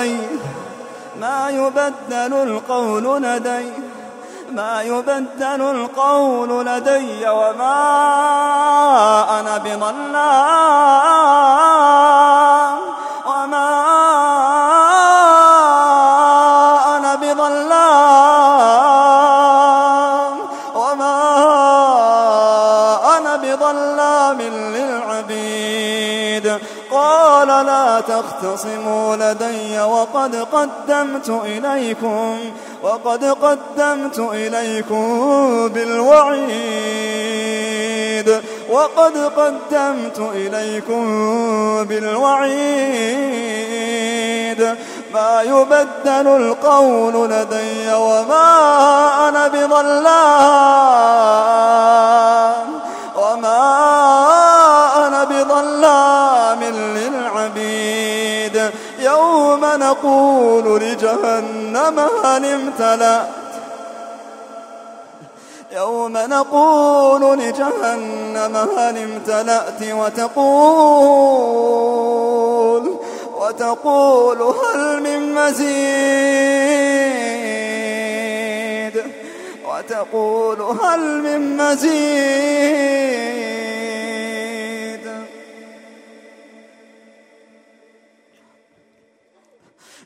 القول لدي ما يبدل القول لدي ما يبدل القول لدي وما أنا بظلام. وما أنا بظلام. وما أنا بظلام للعبيد. قال لا تختصموا لدي وقد قدمت إليكم وقد قدمت إليكم بالوعيد وقد قدمت إليكم بالوعيد. ما يبدل القول لدي وما أنا بظلام. بظلام للعبيد. يوم نقول لجهنم هل امتلأت يوم نقول لجهنم هل امتلأت وتقول وتقول هل من مزيد؟ وتقول هل من مزيد؟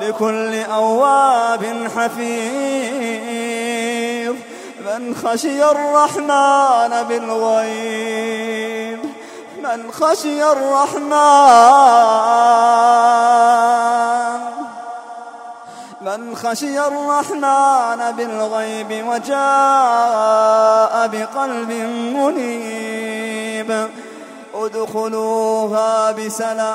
لكل أواب حفيظ من خشي الرحمن بالغيب من خشي الرحمن من خشي الرحمن بالغيب وجاء بقلب منيب ادخلوها بسلام.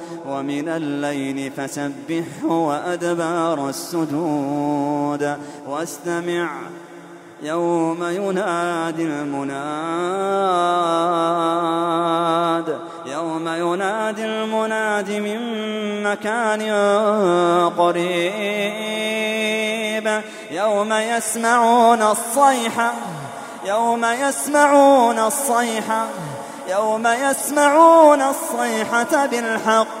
ومن الليل فسبحه وأدبار السجود وأستمع يوم ينادي المناد يوم ينادي المناد من مكان قريب يوم يسمعون الصيحة يوم يسمعون الصيحة يوم يسمعون الصيحة بالحق